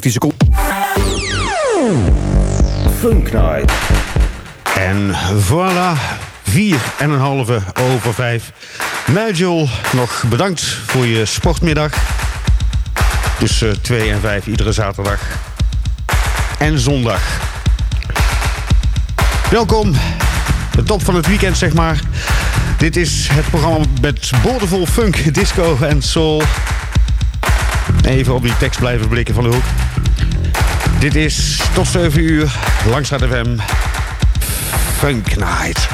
10 seconden. Funk Night. En voilà, vier en een halve over vijf. Nigel, nog bedankt voor je sportmiddag. Tussen 2 en 5 iedere zaterdag. En zondag. Welkom, de top van het weekend zeg maar. Dit is het programma met boordevol funk, disco en soul. Even op die tekst blijven blikken van de hoek. Dit is tot 7 uur langs FM Funk Night.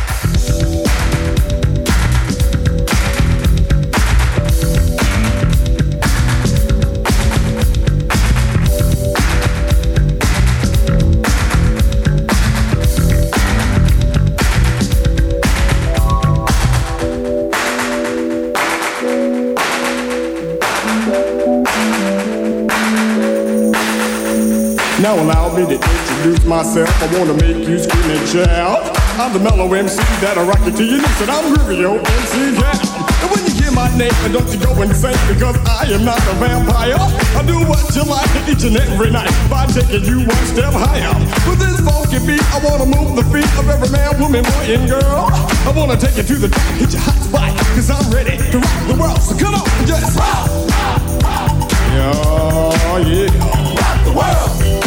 Now allow me to introduce myself. I wanna make you scream and shout. I'm the mellow MC that'll rock you to your knees, and I'm yo, MC. And when you hear my name, don't you go insane because I am not a vampire. I do what you like each and every night by taking you one step higher. With this funky beat, I wanna move the feet of every man, woman, boy, and girl. I wanna take you to the top, hit your hot spot, cause I'm ready to rock the world. So come on, just rock, rock, rock. Yeah, yeah. Rock the world.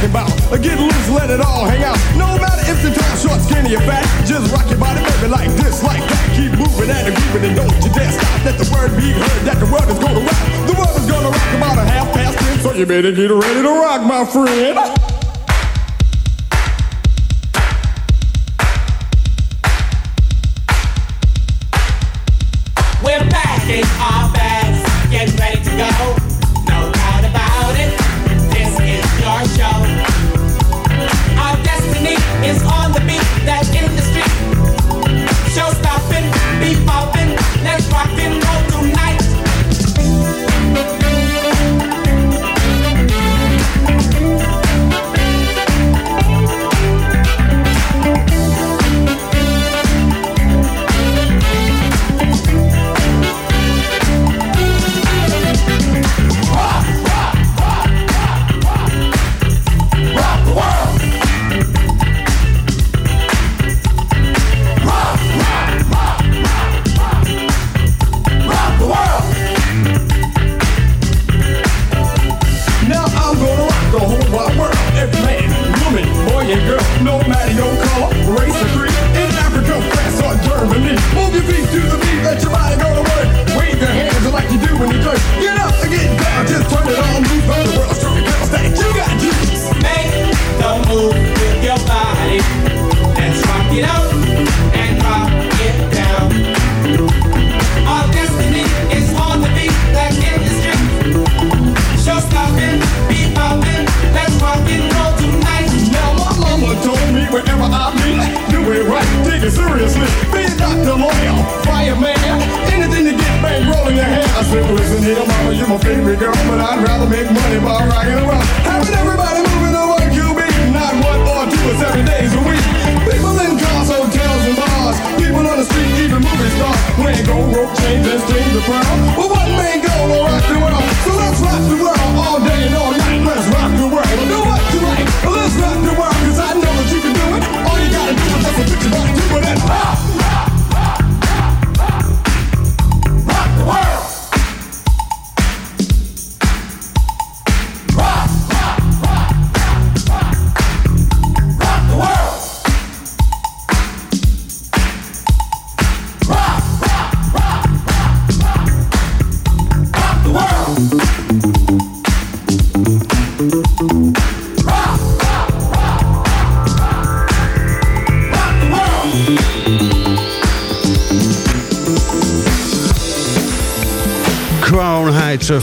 Talking about. Get loose, let it all hang out. No matter if you're tall, short, skinny, or fat, just rock your body, baby, like this, like that. Keep moving and grooving and don't you dare stop. Let the word be heard that the world is gonna rock. The world is gonna rock about a half past ten, so you better get ready to rock, my friend.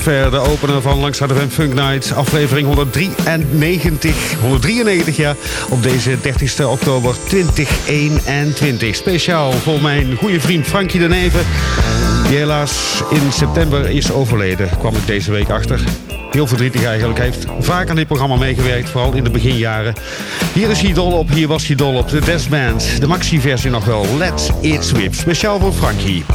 Zover de opener van Langs de Funk Night. Aflevering 193, 193 ja, op deze 30 oktober 2021. Speciaal voor mijn goede vriend Frankie de Neven. Die helaas in september is overleden, kwam ik deze week achter. Heel verdrietig eigenlijk. Hij heeft vaak aan dit programma meegewerkt, vooral in de beginjaren. Hier is hij dol op, hier was hij dol op. De Band, de maxi-versie nog wel. Let It Sweep, speciaal voor Frankie.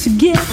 Van de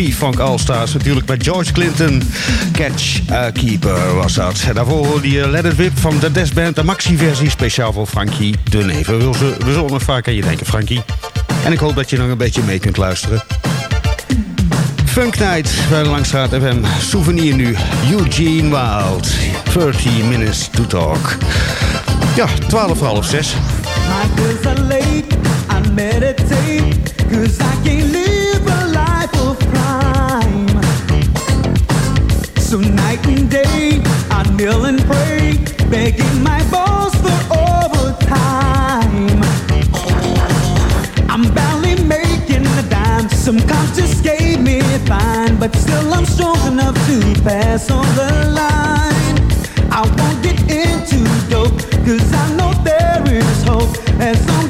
P-Funk All-Stars. Natuurlijk met George Clinton. Catch a Keeper was dat. Daarvoor hoorde je Let It Whip van de Death Band. De maxi-versie speciaal voor Frankie de Neven. We zullen nog vaak aan je denken, Frankie. En ik hoop dat je nog een beetje mee kunt luisteren. Funk Night bij de Langstraat FM. Souvenir nu. Eugene Wild. 30 minutes to talk. Ja, 12 voor half 6. I meditate, cause I can't live So night and day, I kneel and pray, begging my boss for overtime. I'm barely making a dime, some cops just gave me a fine, but still I'm strong enough to pass on the line. I won't get into dope, cause I know there is hope as long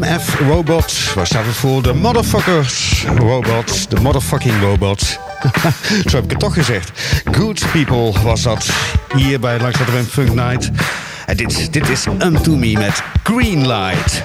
MF Robot. Staat het voor? De Motherfuckers Robot. De Motherfucking Robot. Zo heb ik het toch gezegd. Good People was dat. Hier bij Langs de Funk Night. En dit, dit is Unto Me met Green Light.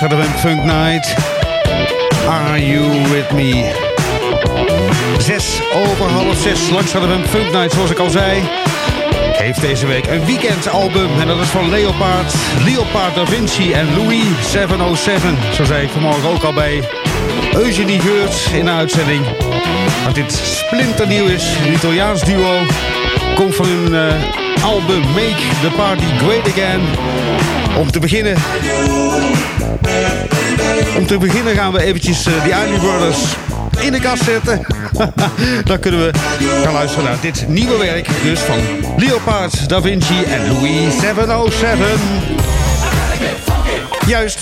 Langs de Funk Night. Are you with me? Zes over half zes Langs de Funk Night, zoals ik al zei. Heeft deze week een weekendalbum en dat is van Leopard, Leopard Da Vinci en Louis 707. Zo zei ik vanmorgen ook al bij Eugenie Geurts in de uitzending. Dat dit splinternieuw is, een Italiaans duo. Komt van hun uh, album Make the Party Great Again. Om te beginnen... Om te beginnen gaan we eventjes uh, die Isley Brothers in de kast zetten. Dan kunnen we gaan luisteren naar dit nieuwe werk. Dus van Leopard, Da Vinci en Louis 707. Juist.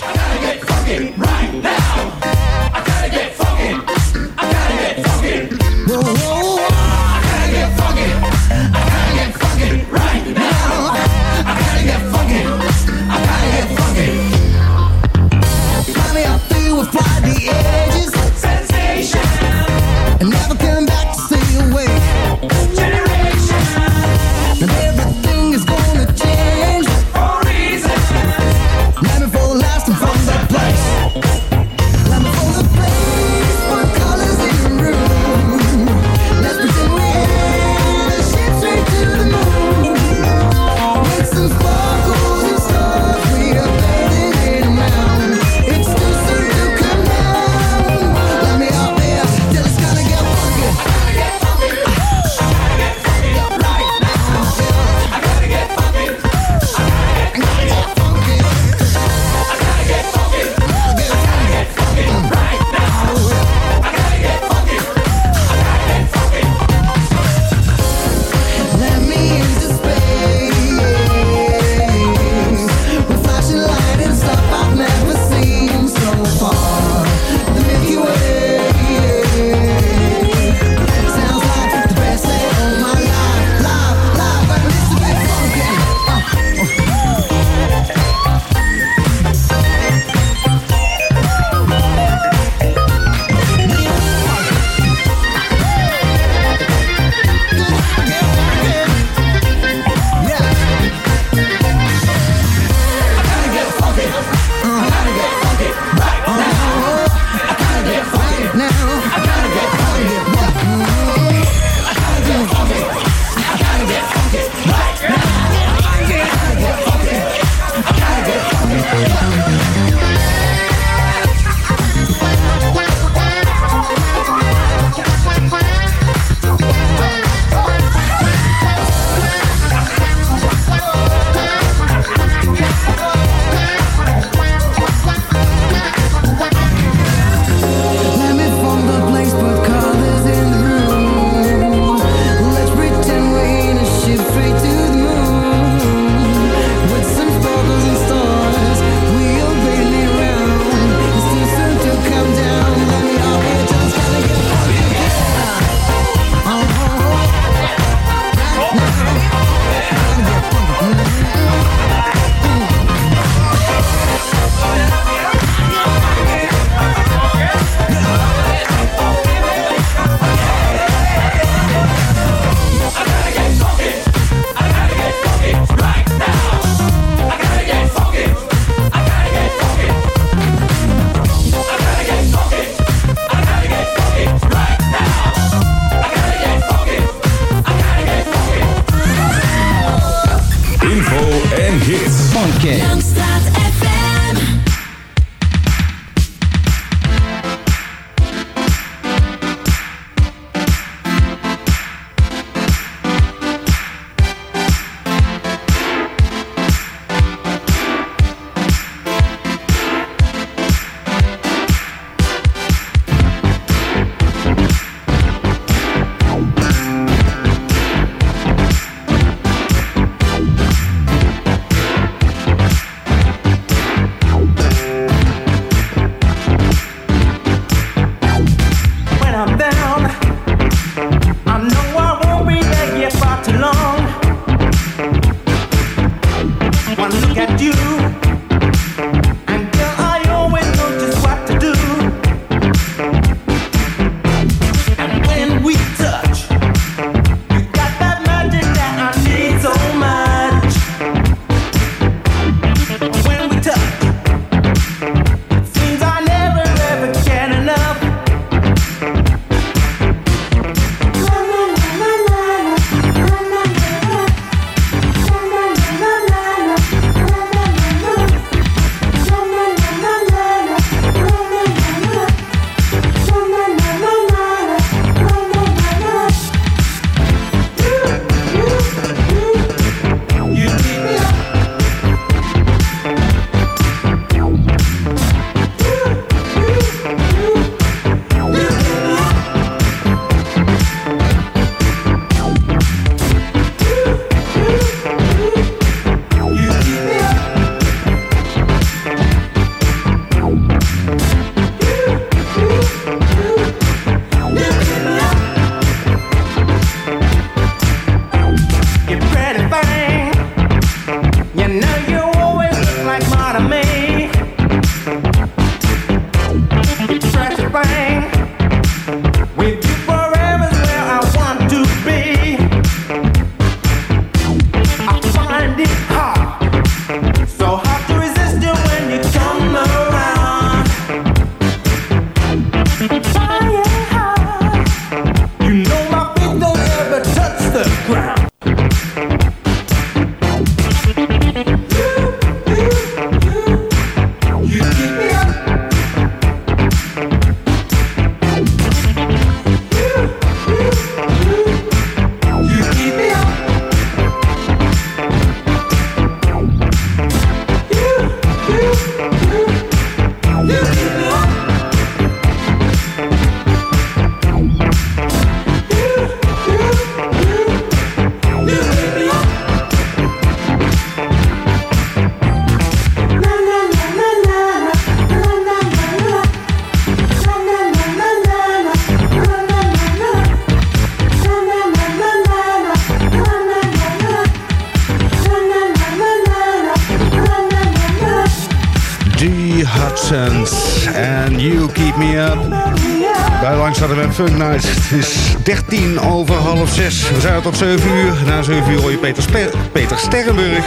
Funk. Het is 13 over half 6. We zijn er tot 7 uur. Na 7 uur hoor je Peter, Peter Sterrenburg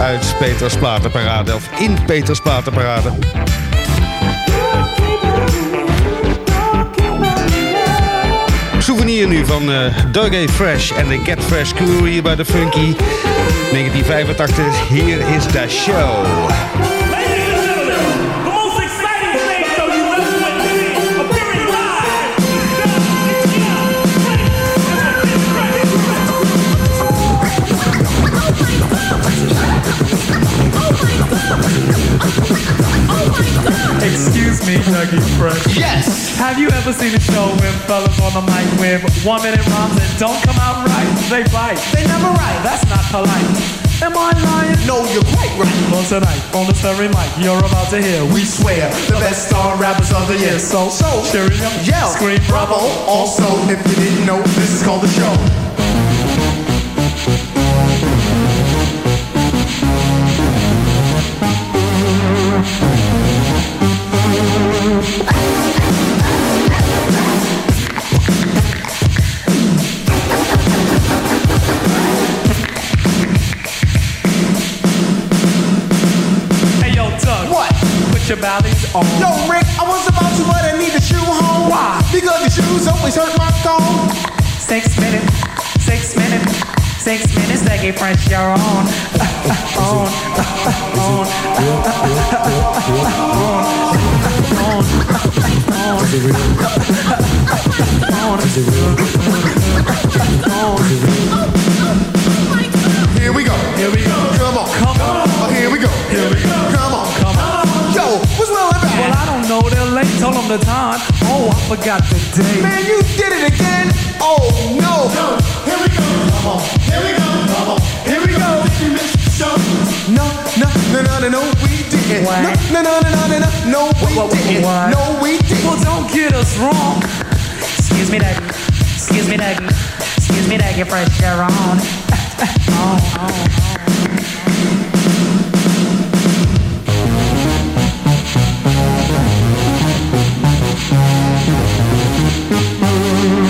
uit Peters Platenparade. Of in Peters Platenparade. Souvenir nu van uh, Doug. Fresh en de Get Fresh Crew hier bij de Funky. 1985, hier is de show. Have you ever seen a show where fellas on the mic with one minute rhymes that don't come out right? They bite. They never write. That's not polite. Am I lying? No, you're quite right. Well, tonight, on the story mic, you're about to hear. We swear, the best star rappers of the year. So, so, cheerio, yell, scream, bravo. Also, if you didn't know, this is called the show. Six minutes, six minutes six minutes, they get fresh, you're on. on. on. Here we go. Here we go. Come on. Come on. Oh, here we go. Here we go. Come on. Come on. Yo, what's well and Well. I don't know, they're late, told them the time. Oh, I forgot the date. Man, you did it again. Oh no. Here we go. Come on. Here we go. Here we go. Did you miss the show? No, no, no, no, no, no, we didn't. What? No, no, no, no, no, no, no, we What, what, didn't. what? No, we didn't. Well, don't get us wrong. Excuse me, Dougie. Excuse me, Dougie. Excuse me, Dougie, fresh, you're on. on, on, on. Well,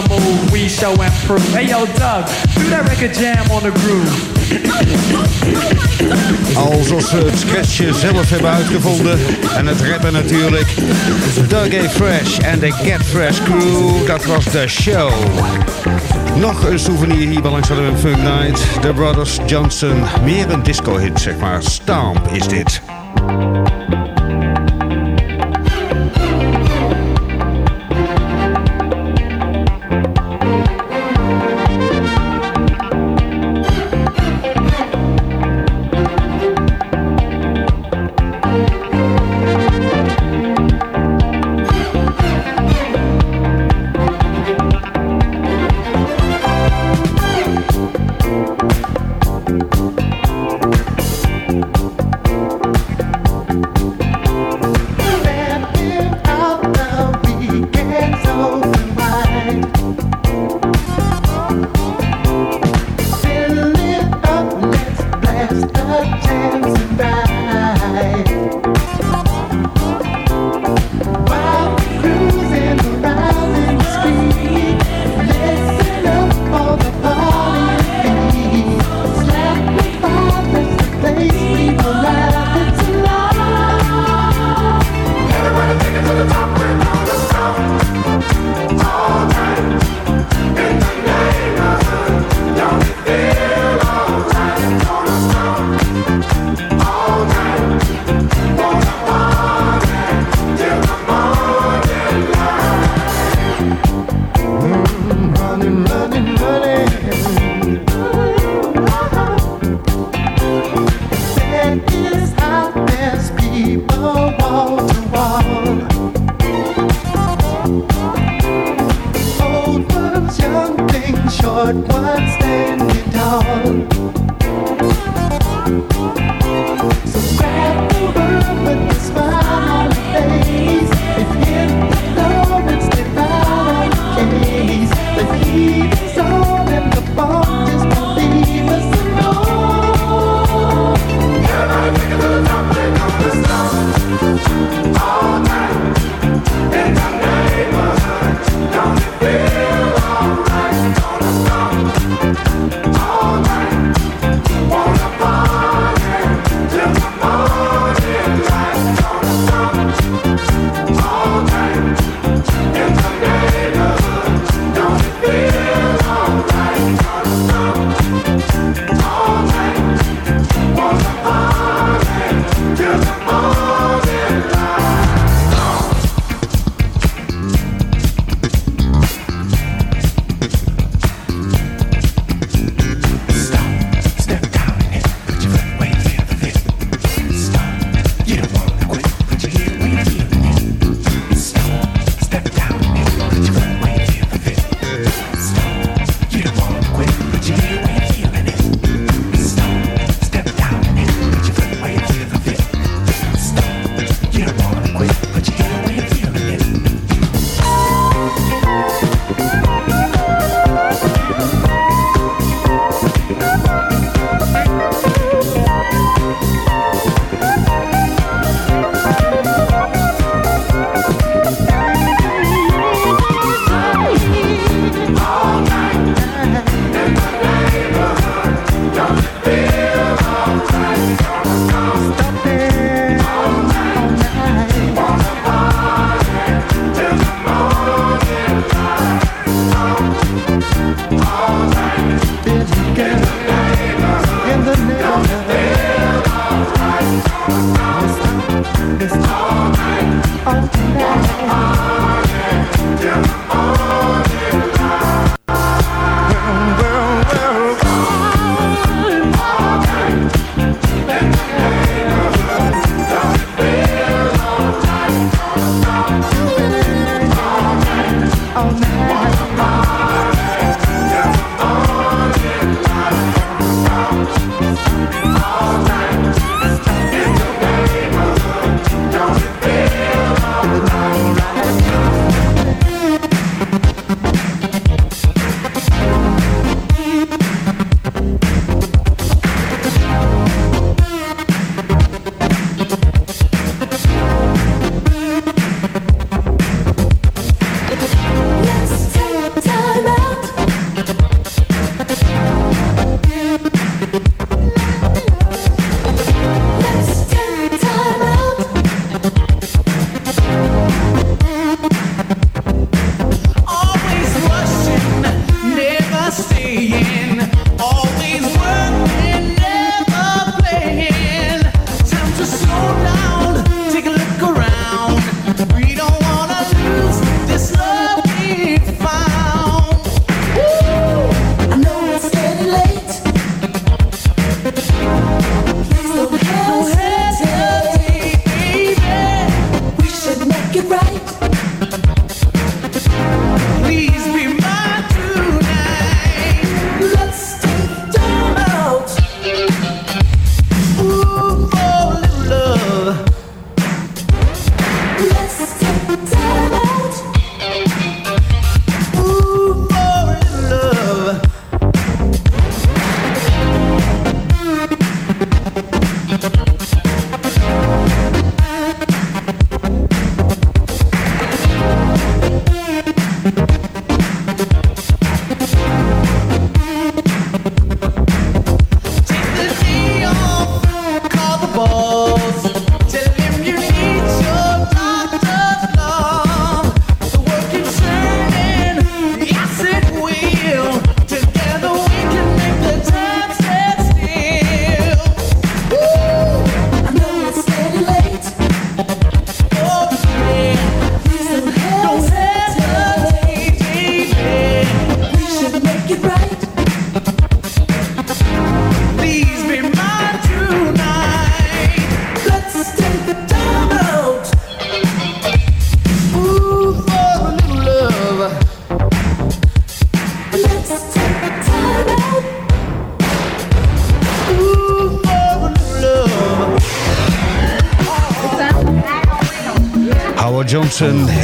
Move, we show and prove. Hey, yo, Doug, do that record jam on the groove. Alsof ze het sketchje zelf hebben uitgevonden. En het rappen natuurlijk. Doug A. Fresh en de Get Fresh Crew. Dat was de show. Nog een souvenir hier bij een Funk Night. The Brothers Johnson. Meer een disco hit zeg maar. Stamp is dit. Slap the pop, that's the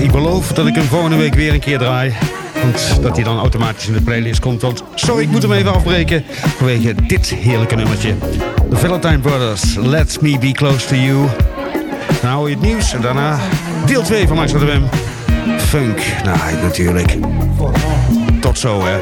Ik beloof dat ik hem volgende week weer een keer draai. Want dat hij dan automatisch in de playlist komt. Want sorry, ik moet hem even afbreken. Vanwege dit heerlijke nummertje. The Valentine Brothers, Let Me Be Close To You. Dan hou je het nieuws en daarna deel 2 van Langs de Wem. Funk, nou natuurlijk. Tot zo hè.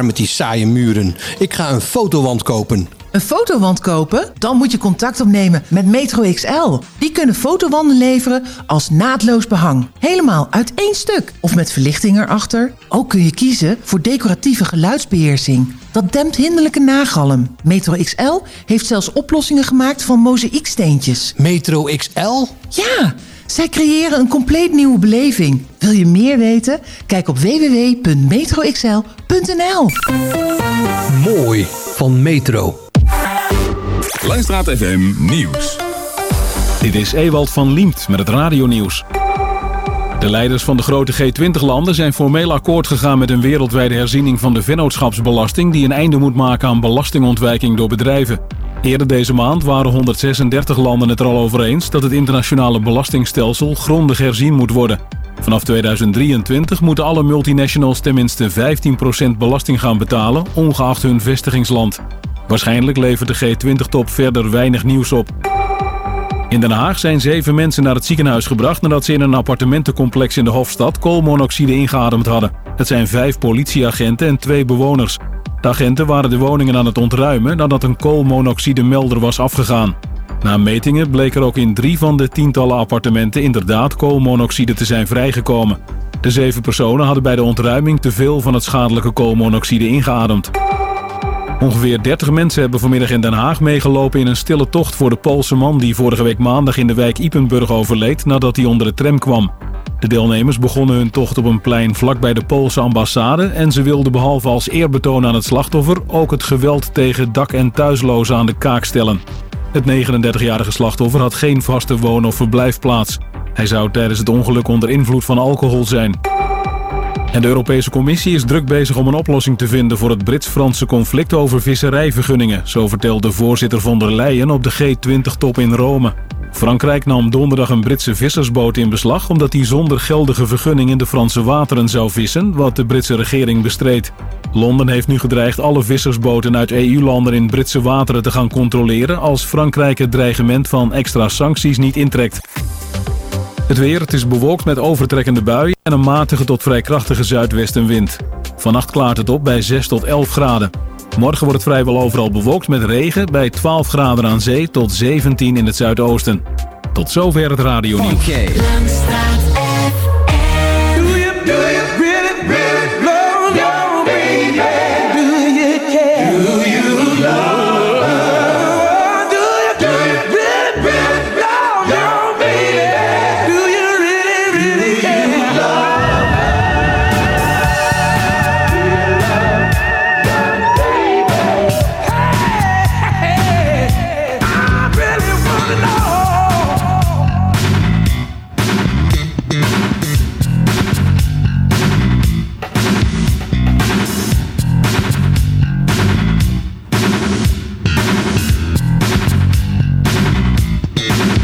Klaar met die saaie muren. Ik ga een fotowand kopen. Een fotowand kopen? Dan moet je contact opnemen met Metro XL. Die kunnen fotowanden leveren als naadloos behang. Helemaal uit één stuk. Of met verlichting erachter. Ook kun je kiezen voor decoratieve geluidsbeheersing. Dat dempt hinderlijke nagalm. Metro XL heeft zelfs oplossingen gemaakt van mozaïeksteentjes. Metro XL? Ja, zij creëren een compleet nieuwe beleving. Wil je meer weten? Kijk op www.metroxl.nl Mooi van Metro. Langstraat FM Nieuws. Dit is Ewald van Liemt met het radionieuws. De leiders van de grote G20-landen zijn formeel akkoord gegaan met een wereldwijde herziening van de vennootschapsbelasting die een einde moet maken aan belastingontwijking door bedrijven. Eerder deze maand waren 136 landen het er al over eens dat het internationale belastingstelsel grondig herzien moet worden. Vanaf 2023 moeten alle multinationals tenminste 15% belasting gaan betalen, ongeacht hun vestigingsland. Waarschijnlijk levert de G20-top verder weinig nieuws op. In Den Haag zijn zeven mensen naar het ziekenhuis gebracht nadat ze in een appartementencomplex in de Hofstad koolmonoxide ingeademd hadden. Het zijn vijf politieagenten en twee bewoners. De agenten waren de woningen aan het ontruimen nadat een koolmonoxidemelder was afgegaan. Na metingen bleek er ook in drie van de tientallen appartementen inderdaad koolmonoxide te zijn vrijgekomen. De zeven personen hadden bij de ontruiming te veel van het schadelijke koolmonoxide ingeademd. Ongeveer 30 mensen hebben vanmiddag in Den Haag meegelopen in een stille tocht voor de Poolse man die vorige week maandag in de wijk Ipenburg overleed nadat hij onder de tram kwam. De deelnemers begonnen hun tocht op een plein vlakbij de Poolse ambassade en ze wilden behalve als eerbetoon aan het slachtoffer ook het geweld tegen dak- en thuislozen aan de kaak stellen. Het 39-jarige slachtoffer had geen vaste woon- of verblijfplaats. Hij zou tijdens het ongeluk onder invloed van alcohol zijn. En de Europese Commissie is druk bezig om een oplossing te vinden voor het Brits-Franse conflict over visserijvergunningen, zo vertelde voorzitter von der Leyen op de G20-top in Rome. Frankrijk nam donderdag een Britse vissersboot in beslag omdat hij zonder geldige vergunning in de Franse wateren zou vissen, wat de Britse regering bestreed. Londen heeft nu gedreigd alle vissersboten uit EU-landen in Britse wateren te gaan controleren als Frankrijk het dreigement van extra sancties niet intrekt. Het weer, het is bewolkt met overtrekkende buien en een matige tot vrij krachtige zuidwestenwind. Vannacht klaart het op bij 6 tot 11 graden. Morgen wordt het vrijwel overal bewolkt met regen bij 12 graden aan zee tot 17 in het zuidoosten. Tot zover het radio nieuws. You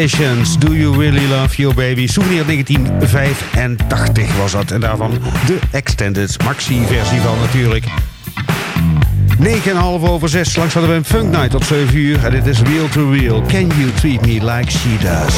Do You Really Love Your Baby? Souvenir 1985 was dat. En daarvan de extended maxi-versie van natuurlijk. 9,5 over 6. Langs hadden we een Funk Night tot 7 uur. En dit is Real to Real. Can you treat me like she does?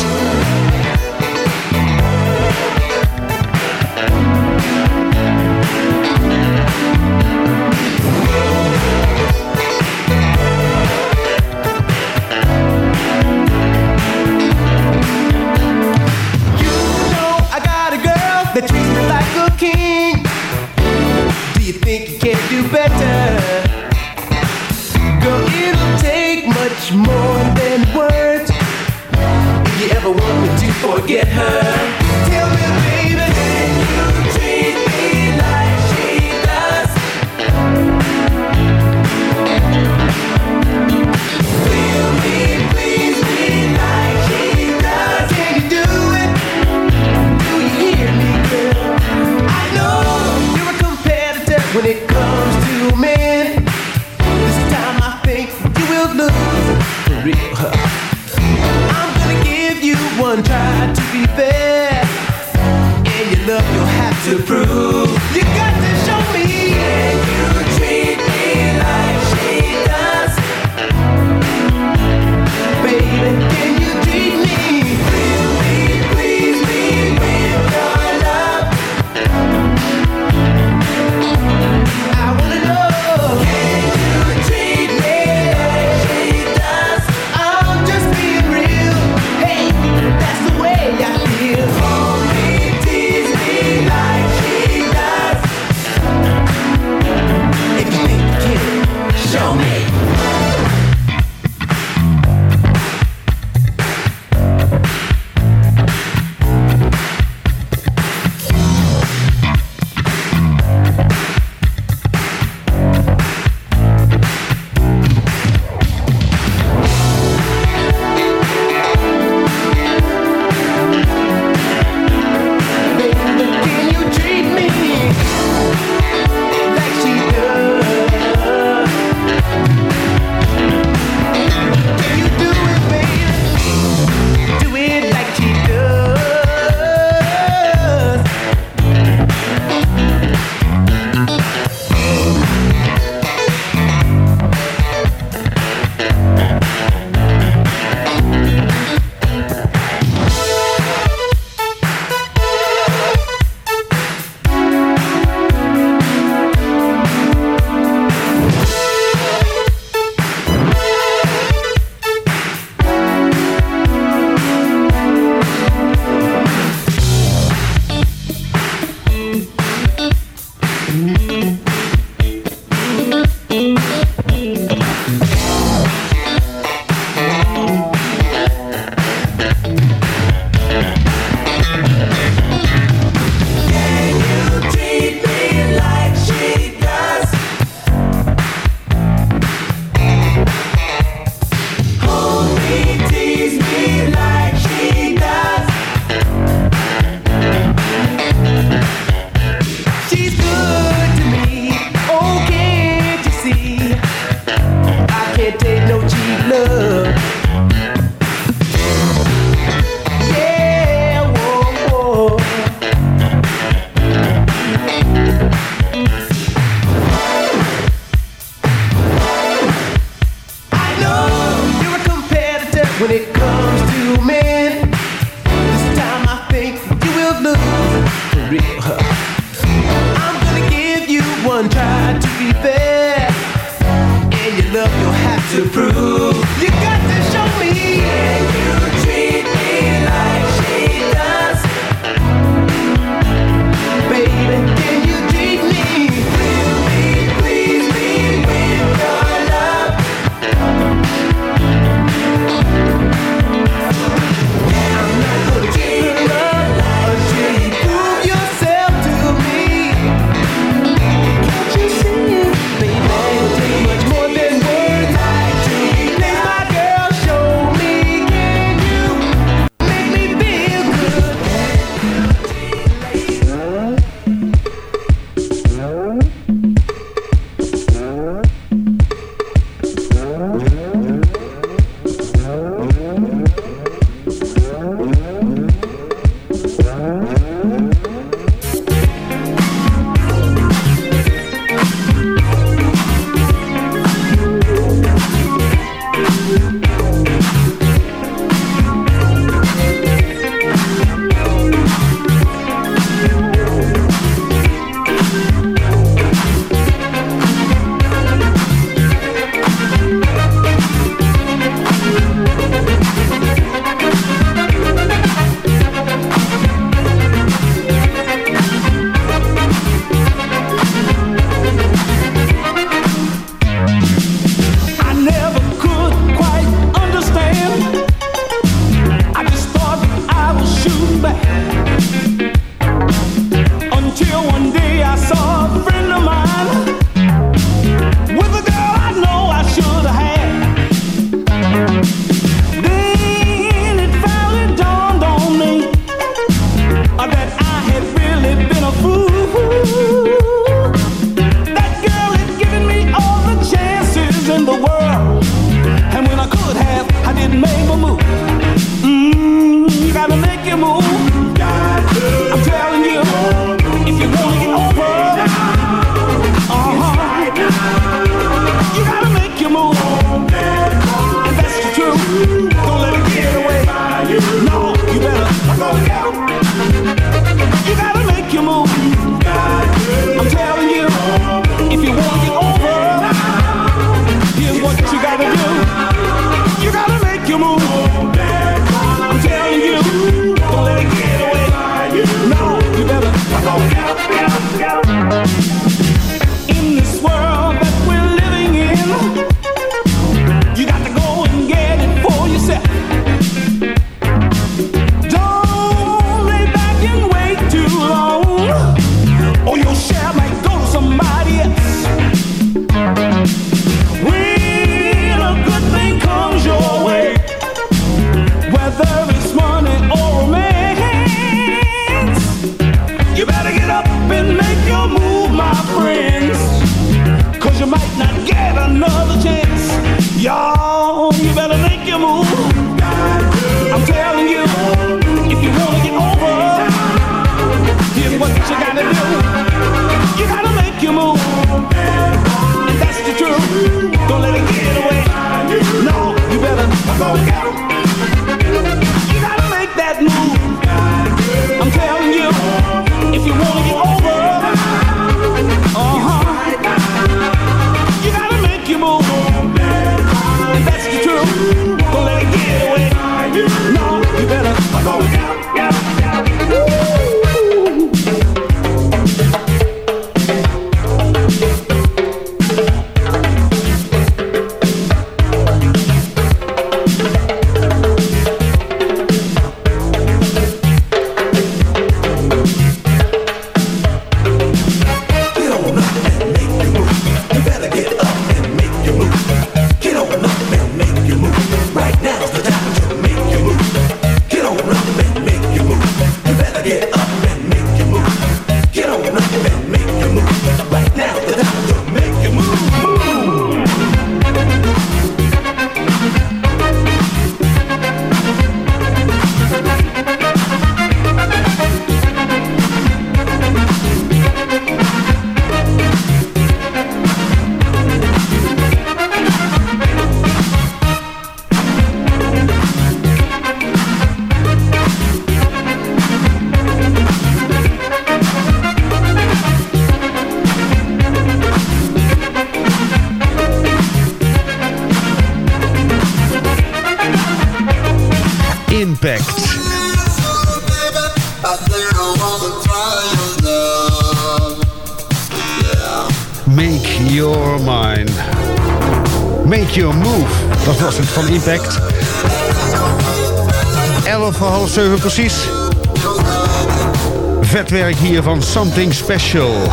Something Special.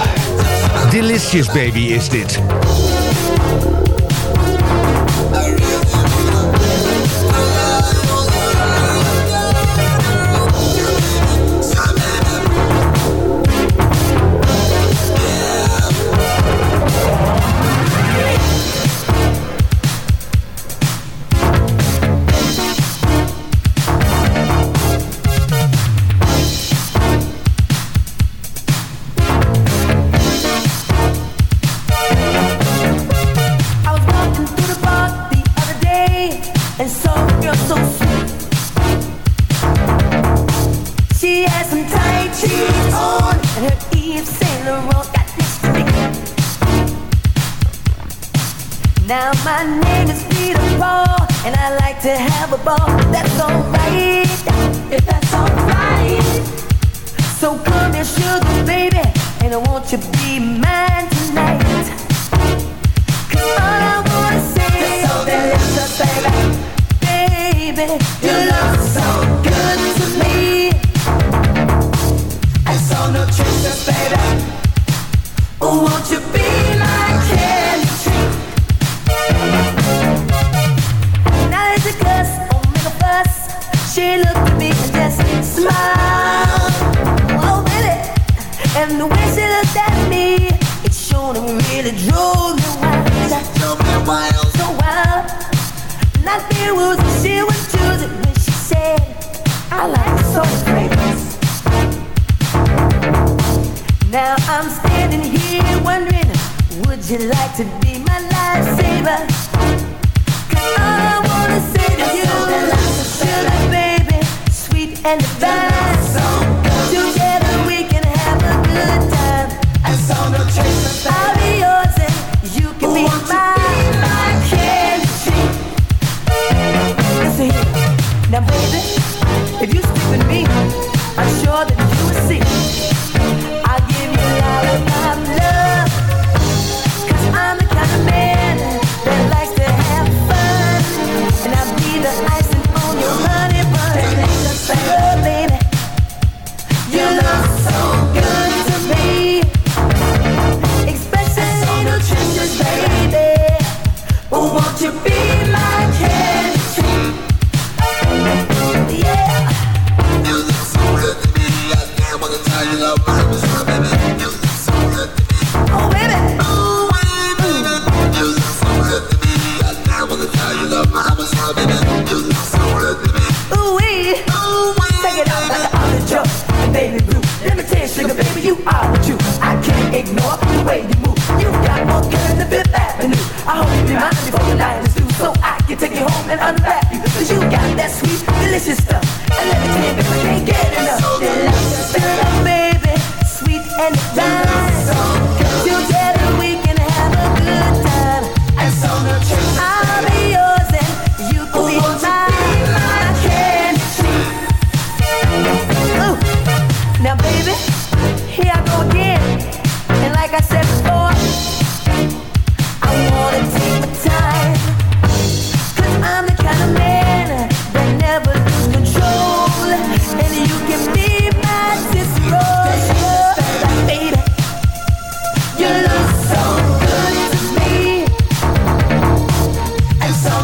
Delicious Baby is dit.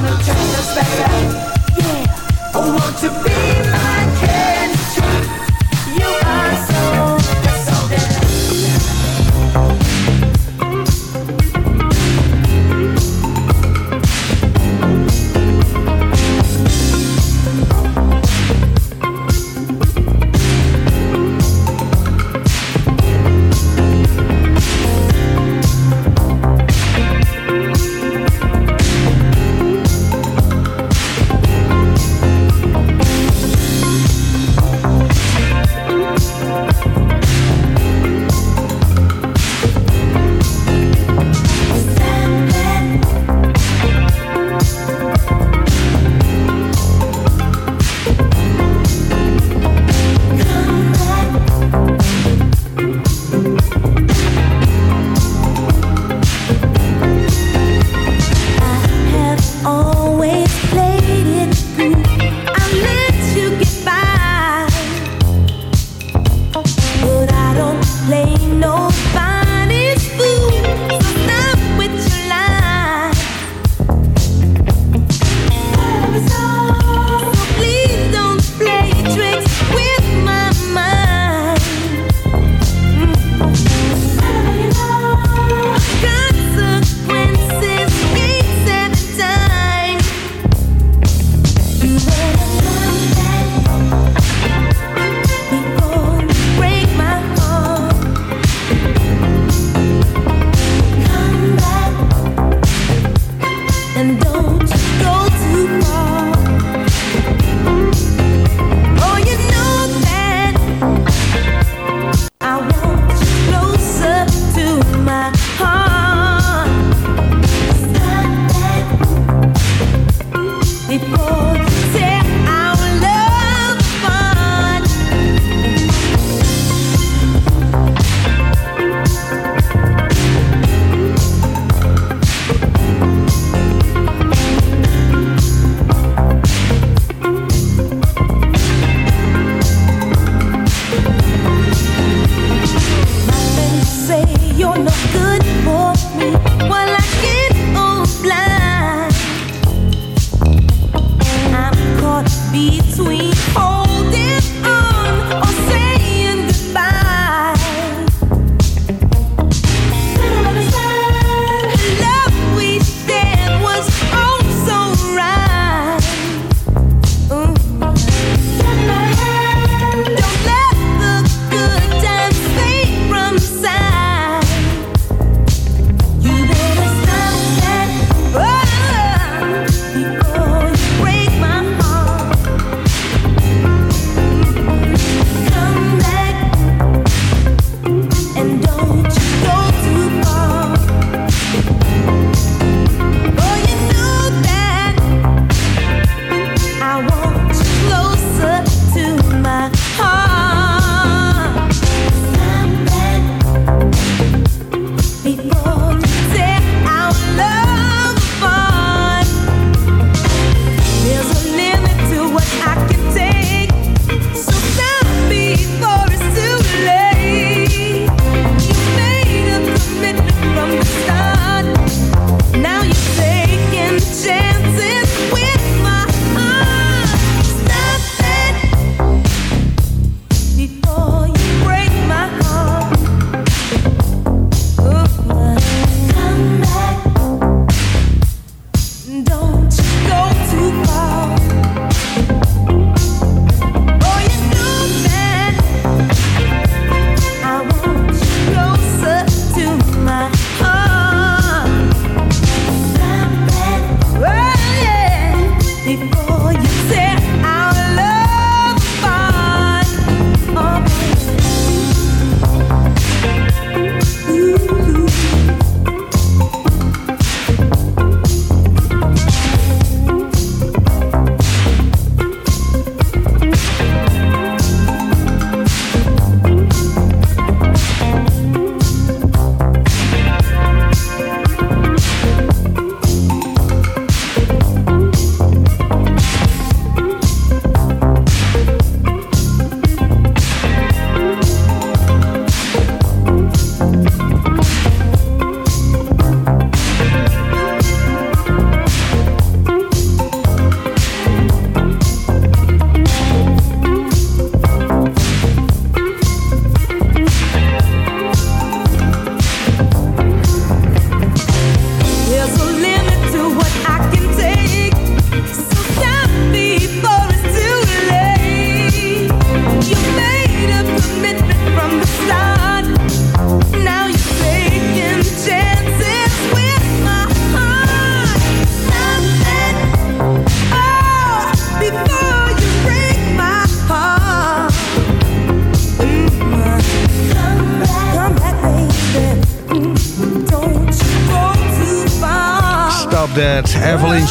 baby. Yeah, I want to be my.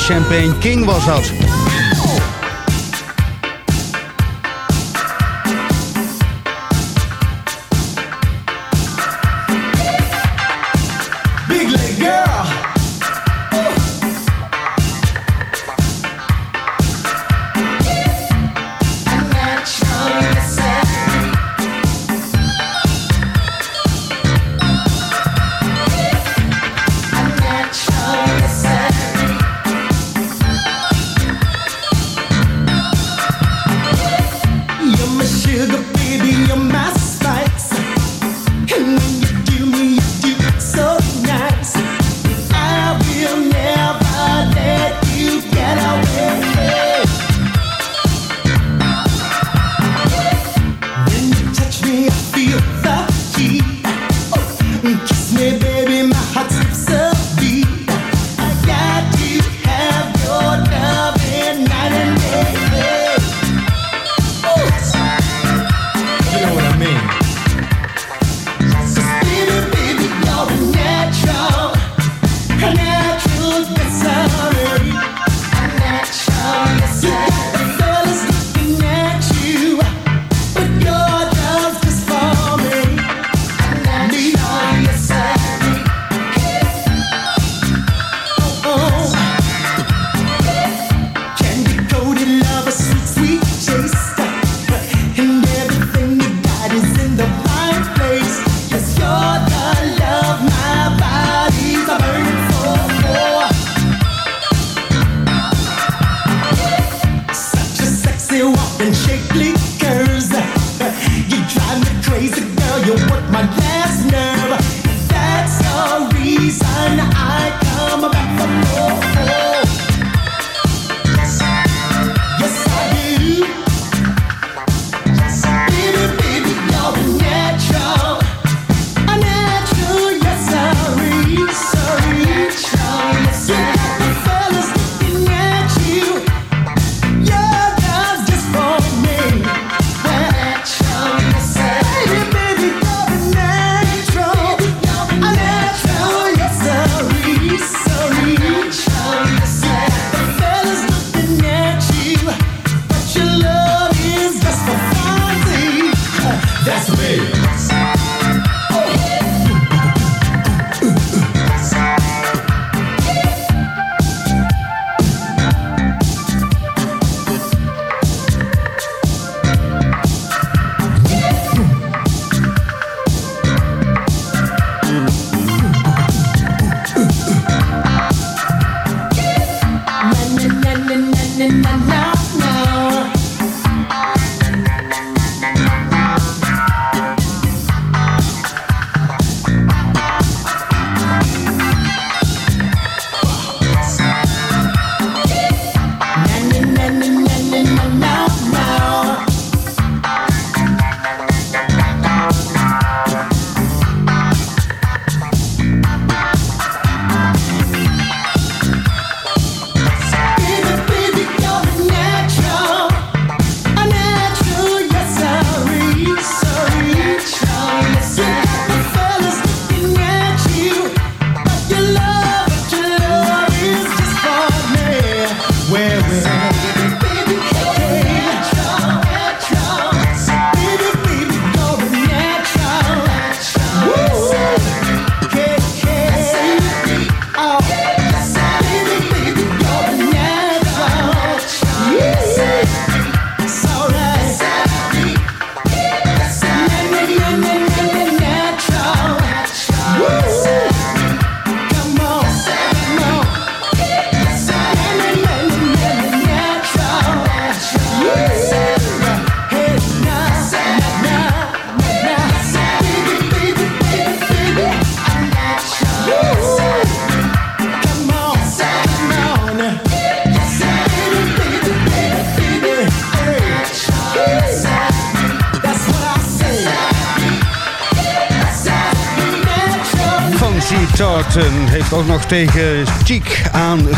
Champagne King was dat.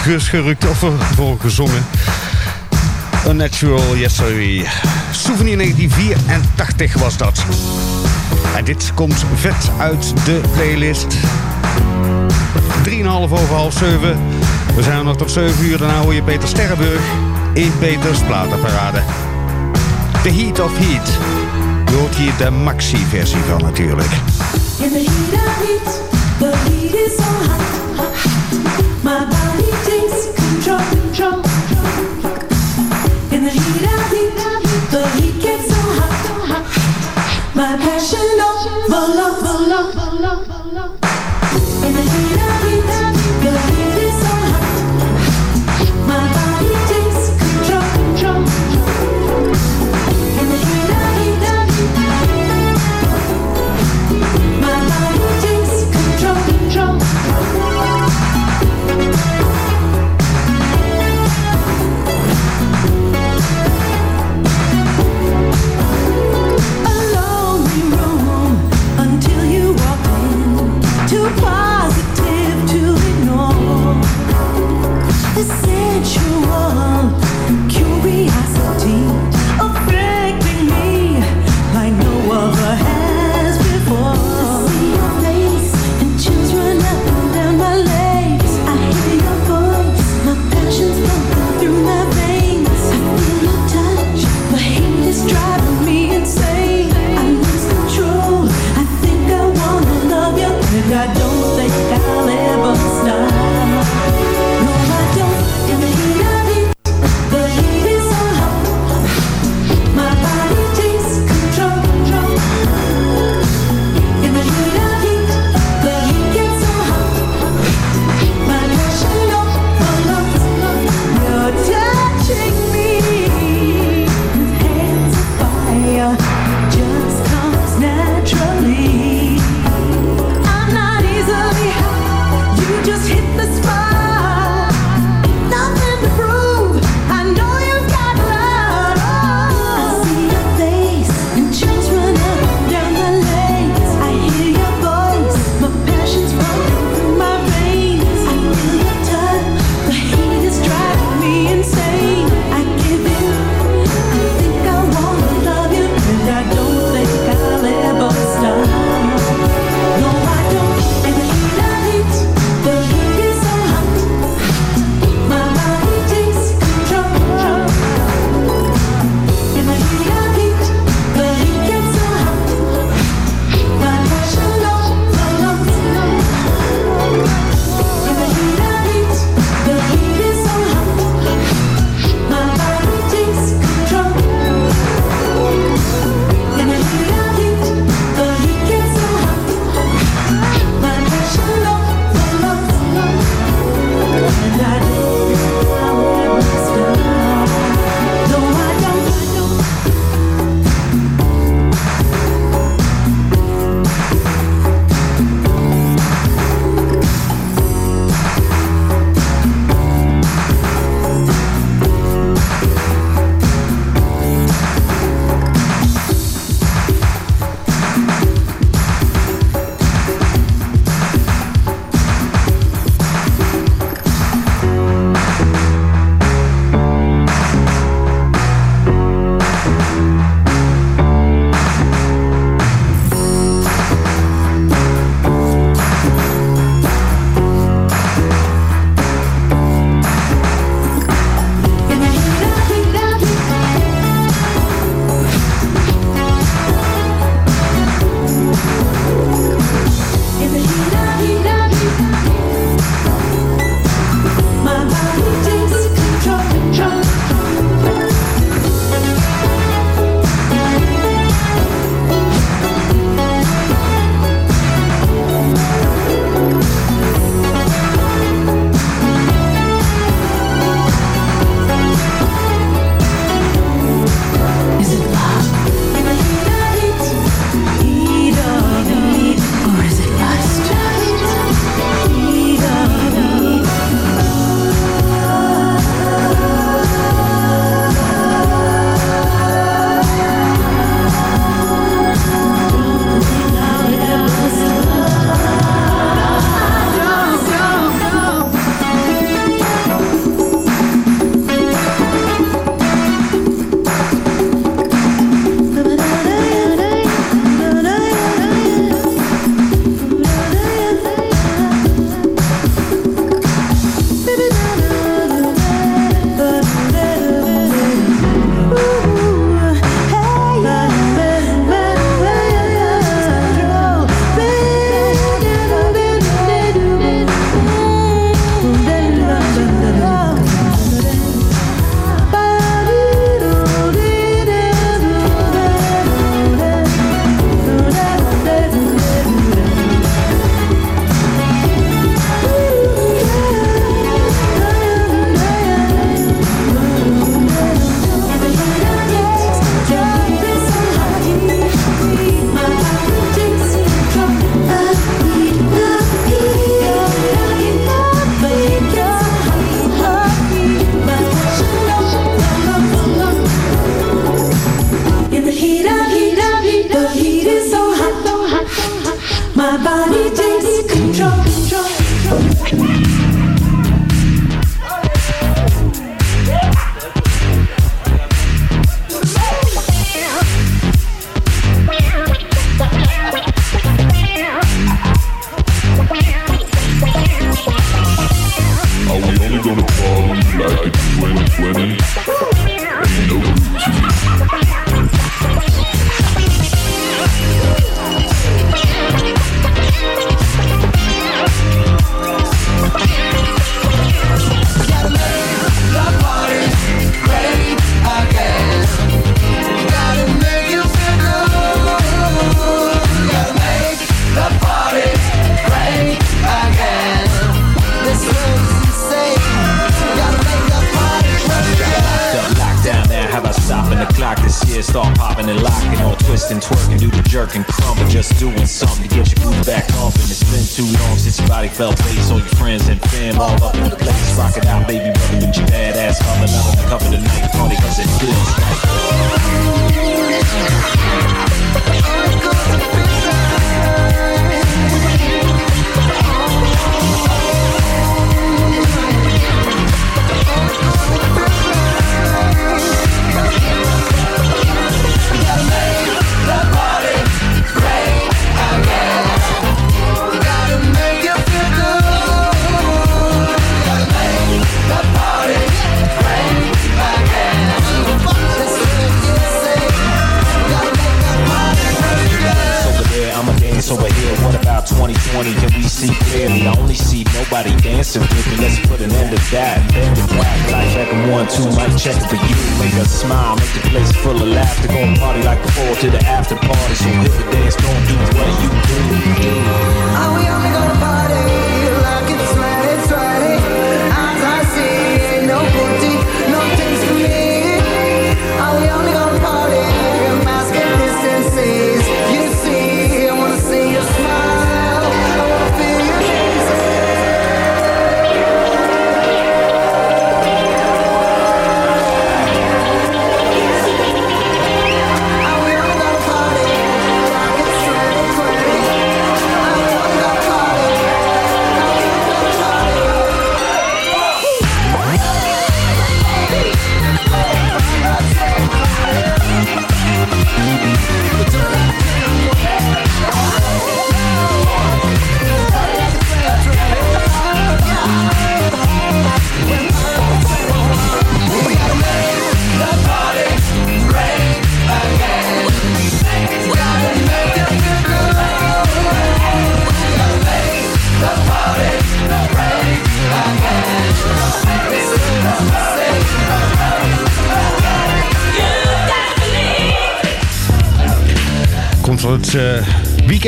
gerukt of voor gezongen. Een natural yes Yesterday. Souvenir 1984 was dat. En dit komt vet uit de playlist. 3,5 over half 7. We zijn nog tot 7 uur. Daarna hoor je Peter Sterrenburg in Peters Platenparade. The Heat of Heat. Je hoort hier de maxi-versie van natuurlijk. In the heat of heat, the heat is.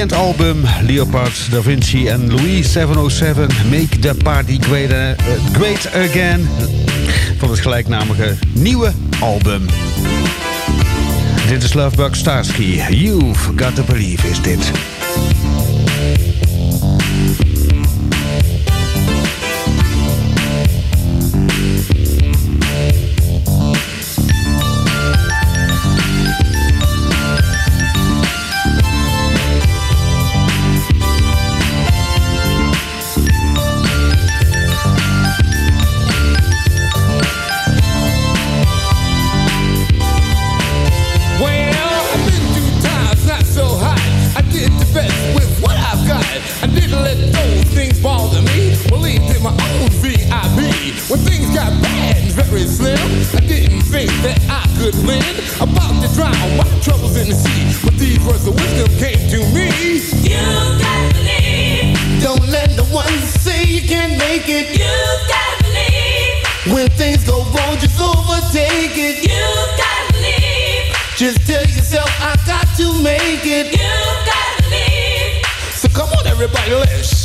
Album: Leopard, Da Vinci en Louis 707. Make the party great, eh, great again. Van het gelijknamige nieuwe album. Dit is Lovebug Starsky. You've got to believe is dit. drown my troubles in the sea. But these words of wisdom came to me. You got to believe. Don't let the ones say you can't make it. You got to believe. When things go wrong, just overtake it. You got to believe. Just tell yourself I got to make it. You got to believe. So come on, everybody, let's.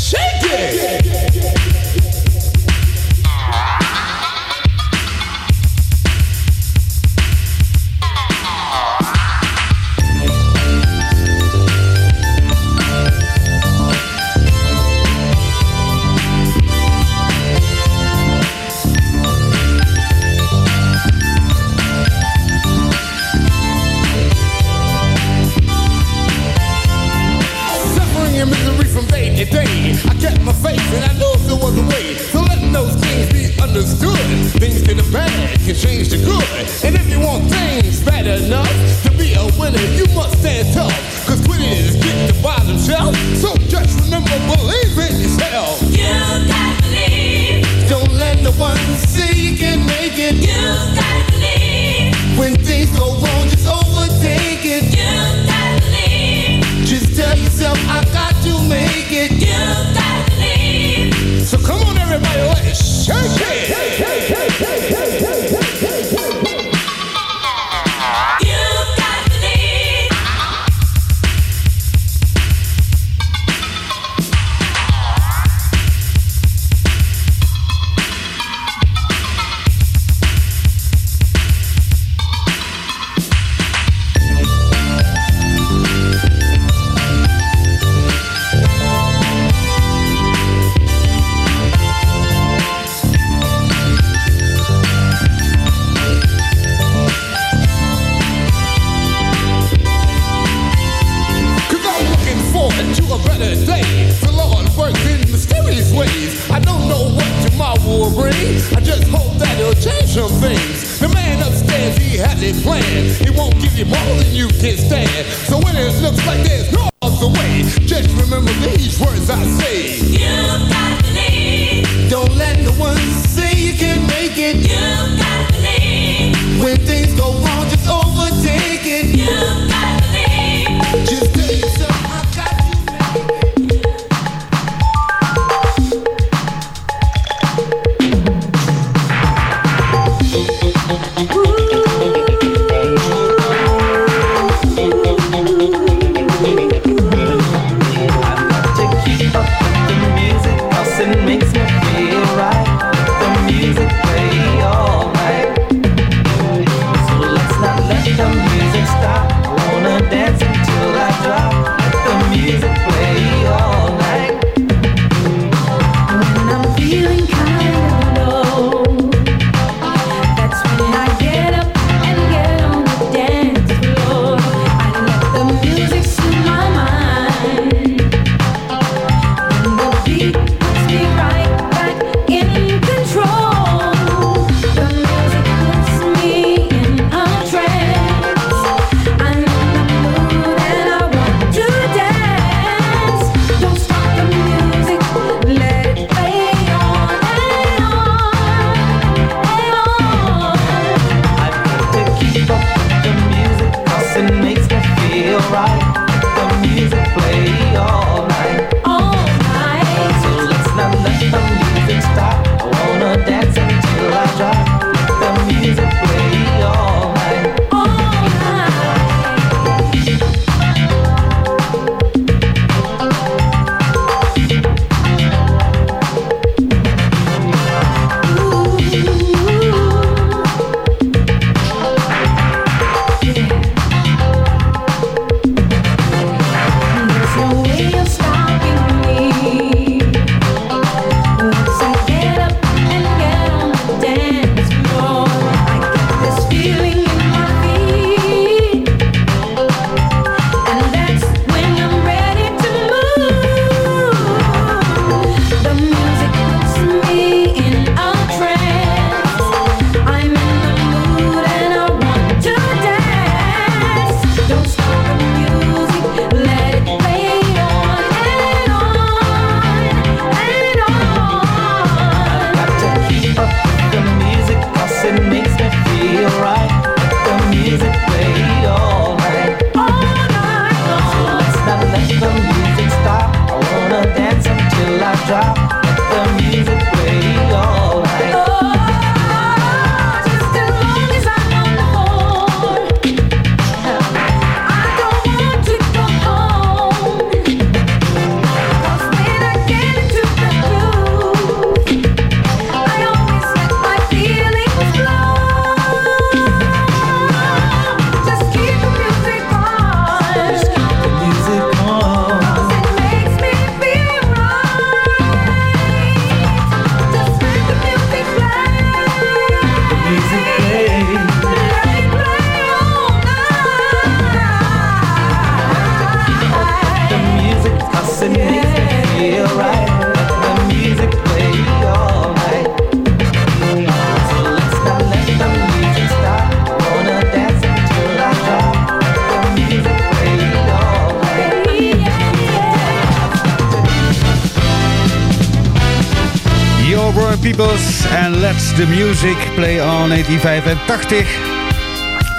the Music, Play On 1985.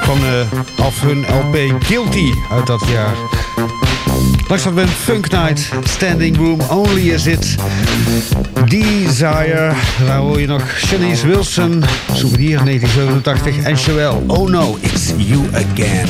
Van eh, af hun LP Guilty uit dat jaar. Langs dat bent Funk Night, Standing Room Only Is It, Desire. Daar hoor je nog Shanice Wilson, Souvenir 1987 en Joel. Oh no, it's you again.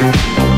Desire,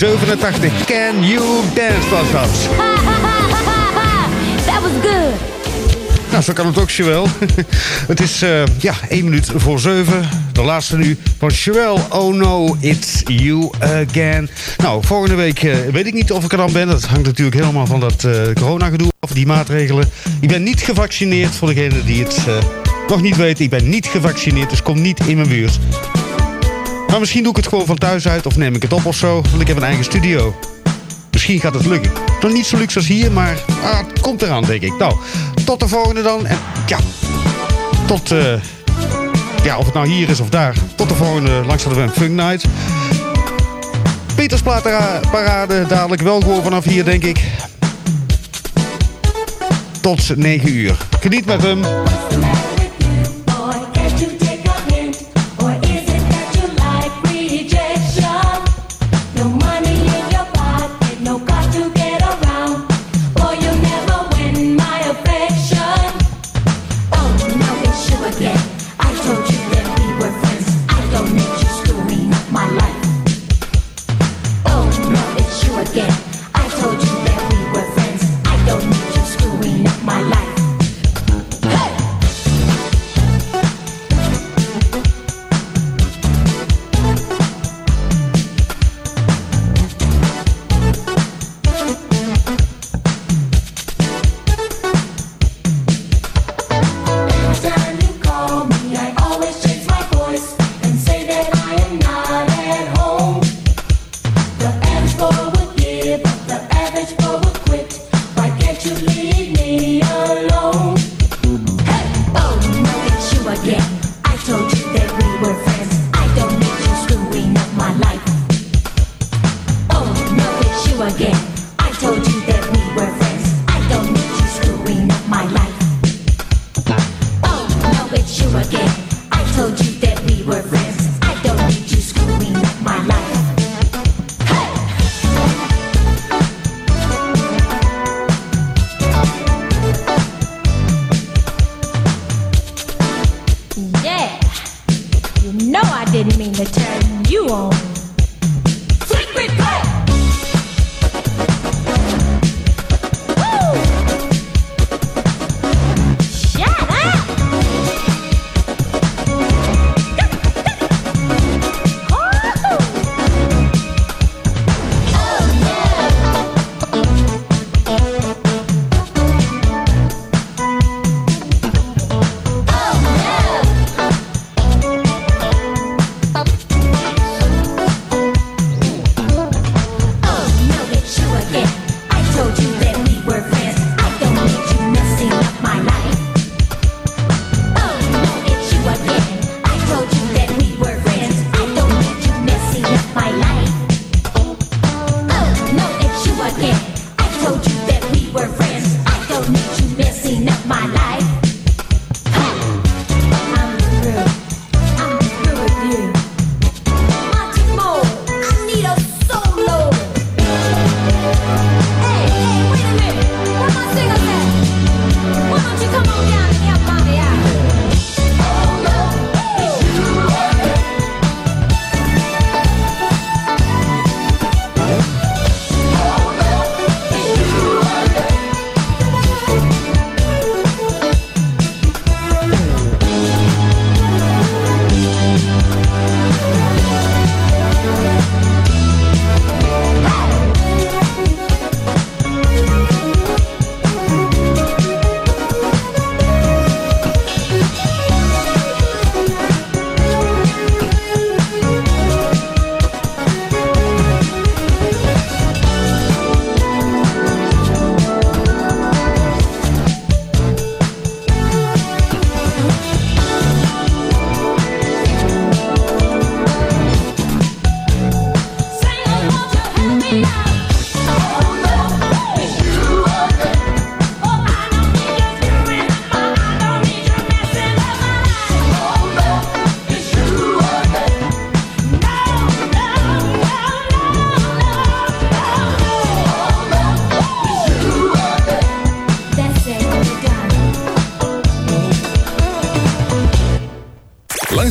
1987. Can You Dance was dat. That was good. Nou, zo kan het ook, Joël. het is, eh, ja, 1 minuut voor 7. De laatste nu van Joël. Oh no, it's you again. Nou, volgende week eh, weet ik niet of ik er dan ben. Dat hangt natuurlijk helemaal van dat eh corona-gedoe af, die maatregelen. Ik ben niet gevaccineerd, voor degene die het nog niet weten. Ik ben niet gevaccineerd, dus kom niet in mijn buurt. Maar misschien doe ik het gewoon van thuis uit of neem ik het op of zo. Want ik heb een eigen studio. Misschien gaat het lukken. Nog niet zo luxe als hier, maar ah, het komt eraan, denk ik. Nou, tot de volgende dan. En ja, tot... eh, ja, of het nou hier is of daar. Tot de volgende langs de Funk Night. Peters Parade, dadelijk wel gewoon vanaf hier, denk ik. Tot 9 uur. Geniet met hem.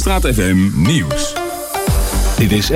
Langstraat FM Nieuws. Dit is